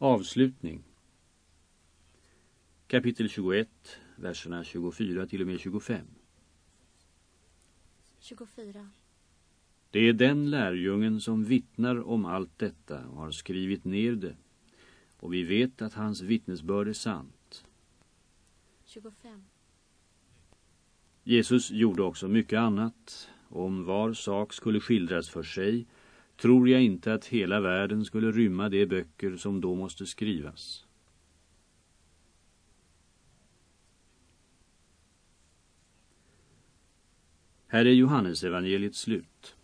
Avslutning Kapitel 21, verserna 24 till och med 25 24. Det är den lärjungen som vittnar om allt detta och har skrivit ner det. Och vi vet att hans vittnesbörd är sant. 25. Jesus gjorde också mycket annat. Om var sak skulle skildras för sig tror jag inte att hela världen skulle rymma de böcker som då måste skrivas. Här är Johannes evangeliet slut.